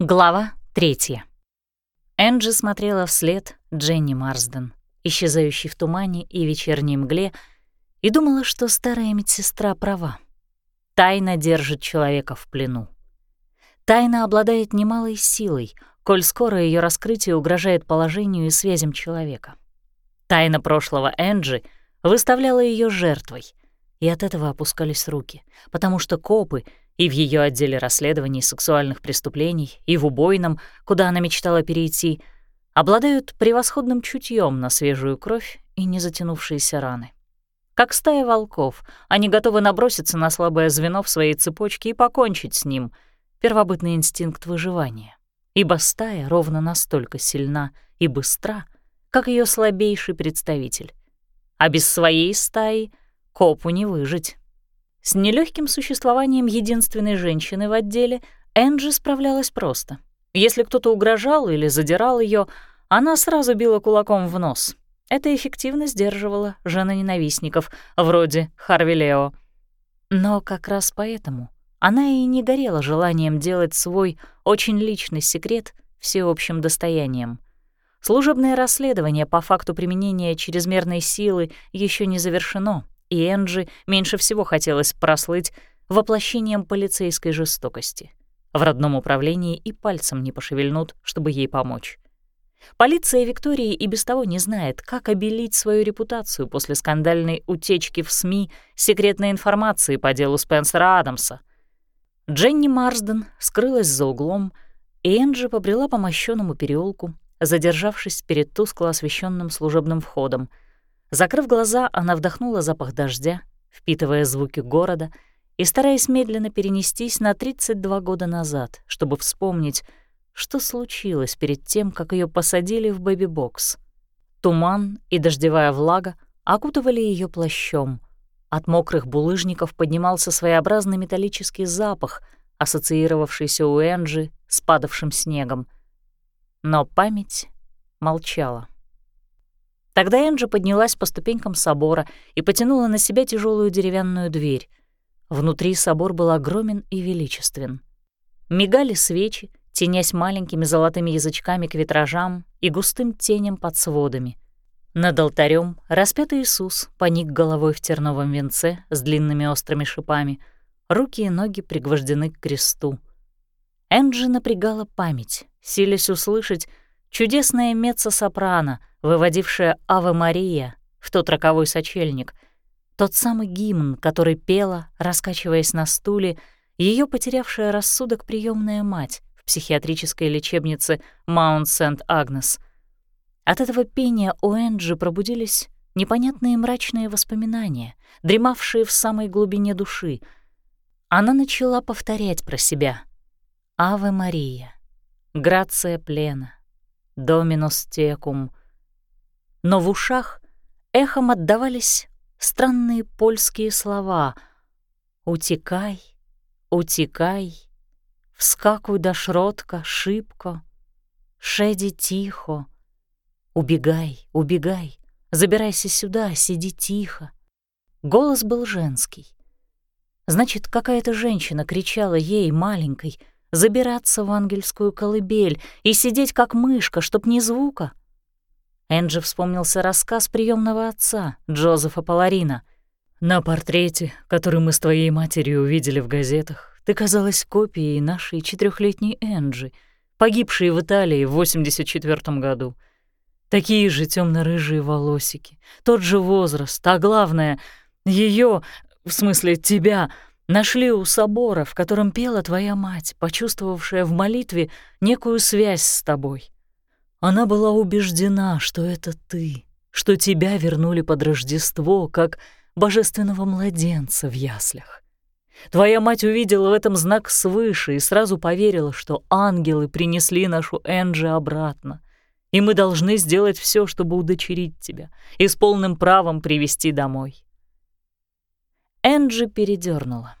Глава третья. Энджи смотрела вслед Дженни Марсден, исчезающей в тумане и вечерней мгле, и думала, что старая медсестра права. Тайна держит человека в плену. Тайна обладает немалой силой, коль скоро ее раскрытие угрожает положению и связям человека. Тайна прошлого Энджи выставляла ее жертвой, и от этого опускались руки, потому что копы — и в ее отделе расследований сексуальных преступлений, и в убойном, куда она мечтала перейти, обладают превосходным чутьем на свежую кровь и незатянувшиеся раны. Как стая волков, они готовы наброситься на слабое звено в своей цепочке и покончить с ним — первобытный инстинкт выживания. Ибо стая ровно настолько сильна и быстра, как ее слабейший представитель. А без своей стаи копу не выжить. С нелегким существованием единственной женщины в отделе Энджи справлялась просто. Если кто-то угрожал или задирал ее, она сразу била кулаком в нос. Это эффективно сдерживало ненавистников вроде Харви Лео. Но как раз поэтому она и не горела желанием делать свой очень личный секрет всеобщим достоянием. Служебное расследование по факту применения чрезмерной силы еще не завершено, и Энджи меньше всего хотелось прослыть воплощением полицейской жестокости. В родном управлении и пальцем не пошевельнут, чтобы ей помочь. Полиция Виктории и без того не знает, как обелить свою репутацию после скандальной утечки в СМИ секретной информации по делу Спенсера Адамса. Дженни Марсден скрылась за углом, и Энджи побрела по мощенному переулку, задержавшись перед тускло освещенным служебным входом — Закрыв глаза, она вдохнула запах дождя, впитывая звуки города и стараясь медленно перенестись на 32 года назад, чтобы вспомнить, что случилось перед тем, как ее посадили в бэби-бокс. Туман и дождевая влага окутывали ее плащом. От мокрых булыжников поднимался своеобразный металлический запах, ассоциировавшийся у Энджи с падавшим снегом. Но память молчала. Тогда Энджи поднялась по ступенькам собора и потянула на себя тяжелую деревянную дверь. Внутри собор был огромен и величествен. Мигали свечи, тенясь маленькими золотыми язычками к витражам и густым теням под сводами. Над алтарем распятый Иисус поник головой в терновом венце с длинными острыми шипами, руки и ноги пригвождены к кресту. Энджи напрягала память, силясь услышать чудесное меццо-сопрано, выводившая «Ава Мария» в тот роковой сочельник, тот самый гимн, который пела, раскачиваясь на стуле, ее потерявшая рассудок приемная мать в психиатрической лечебнице Маунт Сент-Агнес. От этого пения у Энджи пробудились непонятные мрачные воспоминания, дремавшие в самой глубине души. Она начала повторять про себя «Аве Мария», «Грация плена», «Доминус текум», но в ушах эхом отдавались странные польские слова «Утекай, утекай, вскакуй до шротка, шибко, шеди тихо, убегай, убегай, забирайся сюда, сиди тихо». Голос был женский. Значит, какая-то женщина кричала ей, маленькой, забираться в ангельскую колыбель и сидеть как мышка, чтоб ни звука. Энджи вспомнился рассказ приемного отца, Джозефа Паларина. «На портрете, который мы с твоей матерью увидели в газетах, ты казалась копией нашей четырехлетней Энджи, погибшей в Италии в 84 году. Такие же темно рыжие волосики, тот же возраст, а главное, ее, в смысле тебя, нашли у собора, в котором пела твоя мать, почувствовавшая в молитве некую связь с тобой. Она была убеждена, что это ты, что тебя вернули под Рождество, как божественного младенца в яслях. Твоя мать увидела в этом знак свыше и сразу поверила, что ангелы принесли нашу Энджи обратно, и мы должны сделать все, чтобы удочерить тебя и с полным правом привести домой. Энджи передернула.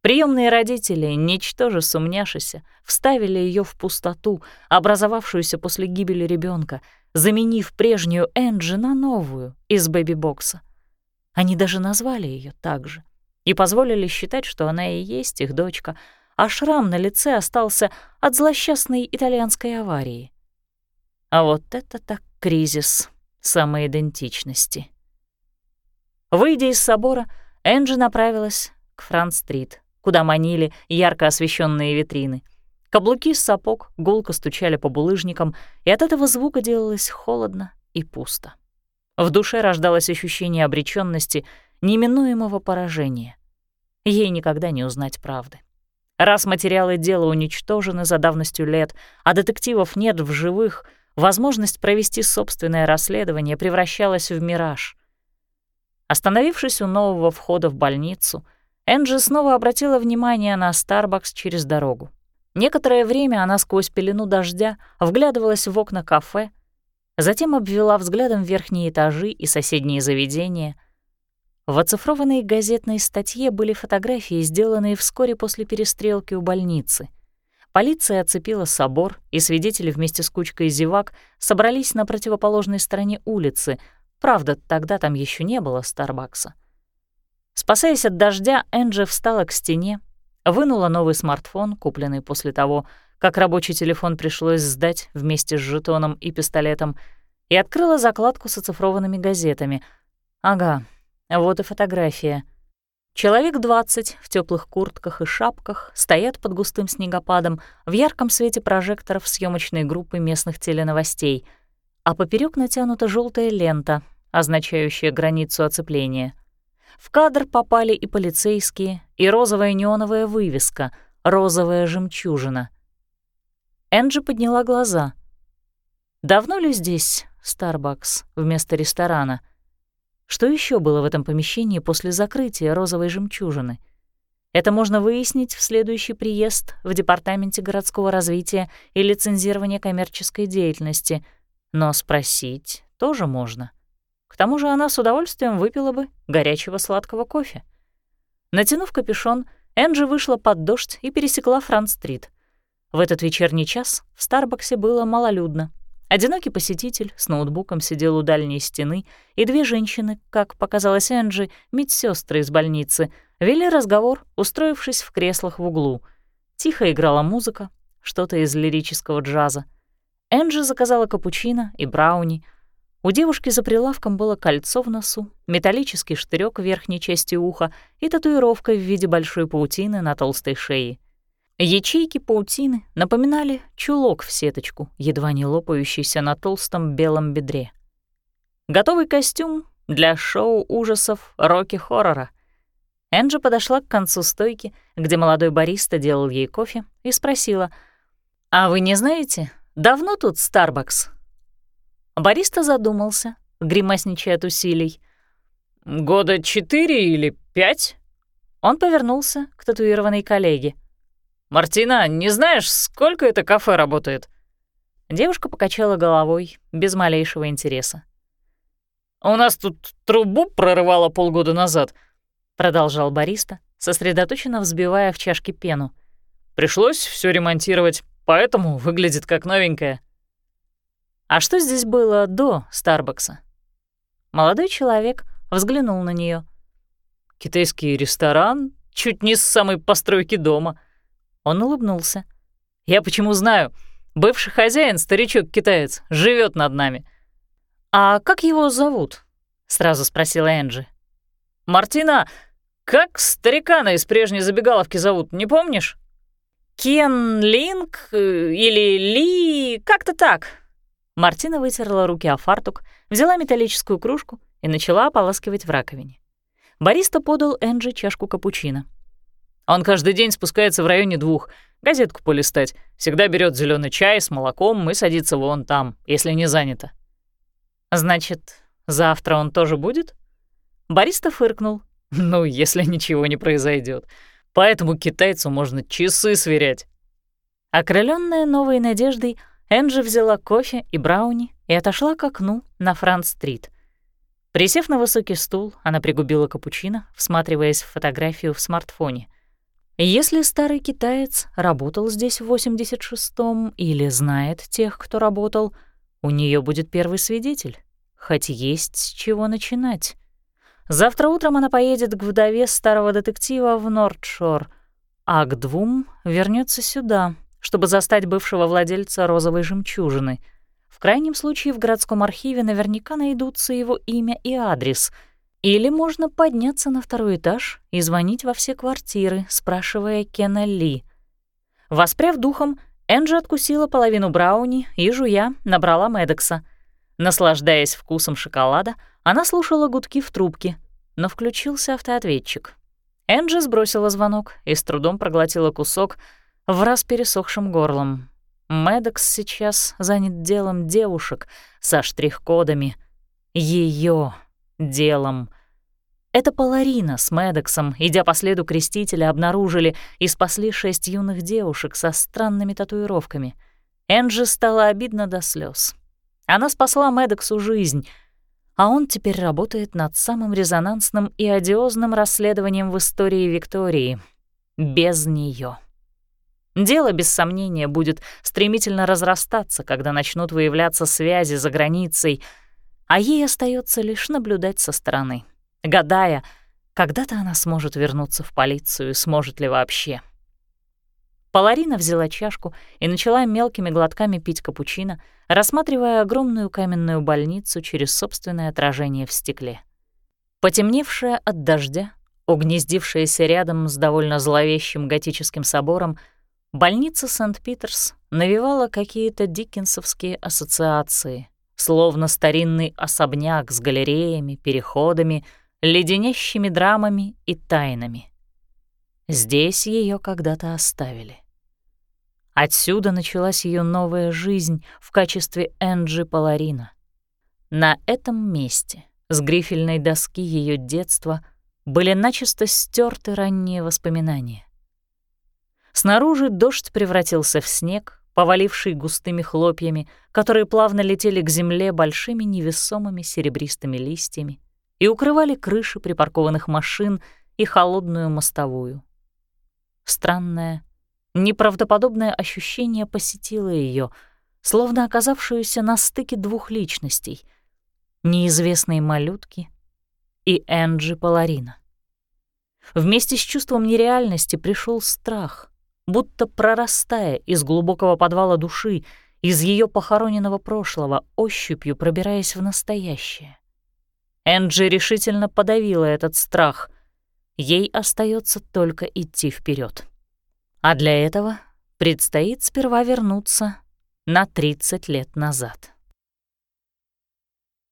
Приемные родители, ничтоже сумняшися, вставили ее в пустоту, образовавшуюся после гибели ребенка, заменив прежнюю Энджи на новую из бэби-бокса. Они даже назвали ее так же и позволили считать, что она и есть их дочка, а шрам на лице остался от злосчастной итальянской аварии. А вот это так кризис самоидентичности. Выйдя из собора, Энджи направилась к Франц-стрит, куда манили ярко освещенные витрины. Каблуки с сапог гулко стучали по булыжникам, и от этого звука делалось холодно и пусто. В душе рождалось ощущение обреченности, неминуемого поражения. Ей никогда не узнать правды. Раз материалы дела уничтожены за давностью лет, а детективов нет в живых, возможность провести собственное расследование превращалась в мираж. Остановившись у нового входа в больницу, Энджи снова обратила внимание на Старбакс через дорогу. Некоторое время она сквозь пелену дождя вглядывалась в окна кафе, затем обвела взглядом верхние этажи и соседние заведения. В оцифрованной газетной статье были фотографии, сделанные вскоре после перестрелки у больницы. Полиция оцепила собор, и свидетели вместе с кучкой зевак собрались на противоположной стороне улицы. Правда, тогда там еще не было Старбакса. Спасаясь от дождя, Энджи встала к стене, вынула новый смартфон, купленный после того, как рабочий телефон пришлось сдать вместе с жетоном и пистолетом, и открыла закладку с оцифрованными газетами. Ага, вот и фотография. Человек 20 в теплых куртках и шапках стоят под густым снегопадом в ярком свете прожекторов съемочной группы местных теленовостей, а поперек натянута желтая лента, означающая границу оцепления. В кадр попали и полицейские, и розовая неоновая вывеска «Розовая жемчужина». Энджи подняла глаза. Давно ли здесь Starbucks вместо ресторана? Что еще было в этом помещении после закрытия розовой жемчужины? Это можно выяснить в следующий приезд в Департаменте городского развития и лицензирования коммерческой деятельности, но спросить тоже можно. К тому же она с удовольствием выпила бы горячего сладкого кофе. Натянув капюшон, Энджи вышла под дождь и пересекла Франц-стрит. В этот вечерний час в Старбаксе было малолюдно. Одинокий посетитель с ноутбуком сидел у дальней стены, и две женщины, как показалось Энджи, медсестры из больницы, вели разговор, устроившись в креслах в углу. Тихо играла музыка, что-то из лирического джаза. Энджи заказала капучино и брауни. У девушки за прилавком было кольцо в носу, металлический штырек в верхней части уха и татуировка в виде большой паутины на толстой шее. Ячейки паутины напоминали чулок в сеточку, едва не лопающийся на толстом белом бедре. Готовый костюм для шоу ужасов роки-хоррора. Энджи подошла к концу стойки, где молодой бариста делал ей кофе, и спросила, «А вы не знаете, давно тут Старбакс?» Бариста задумался, гримасничая от усилий. «Года четыре или пять?» Он повернулся к татуированной коллеге — «Мартина, не знаешь, сколько это кафе работает?» Девушка покачала головой, без малейшего интереса. «У нас тут трубу прорывало полгода назад», — продолжал бариста, сосредоточенно взбивая в чашке пену. «Пришлось все ремонтировать, поэтому выглядит как новенькая». «А что здесь было до Старбакса?» Молодой человек взглянул на нее. «Китайский ресторан, чуть не с самой постройки дома», он улыбнулся. «Я почему знаю? Бывший хозяин, старичок-китаец, живет над нами». «А как его зовут?» — сразу спросила Энджи. «Мартина, как старикана из прежней забегаловки зовут, не помнишь?» «Кен Линк э, или Ли, как-то так». Мартина вытерла руки о фартук, взяла металлическую кружку и начала ополаскивать в раковине. Бариста подал Энджи чашку капучино. Он каждый день спускается в районе двух, газетку полистать. Всегда берет зеленый чай с молоком и садится вон там, если не занято. Значит, завтра он тоже будет? Бариста фыркнул. Ну, если ничего не произойдет. Поэтому китайцу можно часы сверять. Окрыленная новой надеждой, Энджи взяла кофе и брауни и отошла к окну на Франц-стрит. Присев на высокий стул, она пригубила капучино, всматриваясь в фотографию в смартфоне — если старый китаец работал здесь в 86-м или знает тех, кто работал, у нее будет первый свидетель, хоть есть с чего начинать. Завтра утром она поедет к вдове старого детектива в Нордшор, Агдвум вернется сюда, чтобы застать бывшего владельца розовой жемчужины. В крайнем случае в городском архиве наверняка найдутся его имя и адрес. Или можно подняться на второй этаж и звонить во все квартиры, спрашивая Кена Ли. Воспряв духом, Энджи откусила половину брауни и, жуя, набрала Медекса. Наслаждаясь вкусом шоколада, она слушала гудки в трубке, но включился автоответчик. Энджи сбросила звонок и с трудом проглотила кусок в раз пересохшим горлом. Медекс сейчас занят делом девушек со штрих-кодами. Ее делом — это Паларина с Медексом, идя по следу крестителя, обнаружили и спасли шесть юных девушек со странными татуировками. Энджи стало обидно до слез. Она спасла Медексу жизнь, а он теперь работает над самым резонансным и одиозным расследованием в истории Виктории. Без нее. Дело, без сомнения, будет стремительно разрастаться, когда начнут выявляться связи за границей, а ей остается лишь наблюдать со стороны гадая, когда-то она сможет вернуться в полицию, сможет ли вообще. Паларина взяла чашку и начала мелкими глотками пить капучино, рассматривая огромную каменную больницу через собственное отражение в стекле. Потемневшая от дождя, угнездившаяся рядом с довольно зловещим готическим собором, больница Сент-Питерс навевала какие-то диккенсовские ассоциации, словно старинный особняк с галереями, переходами — леденящими драмами и тайнами. Здесь ее когда-то оставили. Отсюда началась ее новая жизнь в качестве Энджи Паларина. На этом месте, с грифельной доски ее детства, были начисто стерты ранние воспоминания. Снаружи дождь превратился в снег, поваливший густыми хлопьями, которые плавно летели к земле большими невесомыми серебристыми листьями и укрывали крыши припаркованных машин и холодную мостовую. Странное, неправдоподобное ощущение посетило ее, словно оказавшуюся на стыке двух личностей — неизвестной малютки и Энджи Паларина. Вместе с чувством нереальности пришел страх, будто прорастая из глубокого подвала души, из ее похороненного прошлого, ощупью пробираясь в настоящее. Энджи решительно подавила этот страх. Ей остается только идти вперед. А для этого предстоит сперва вернуться на 30 лет назад.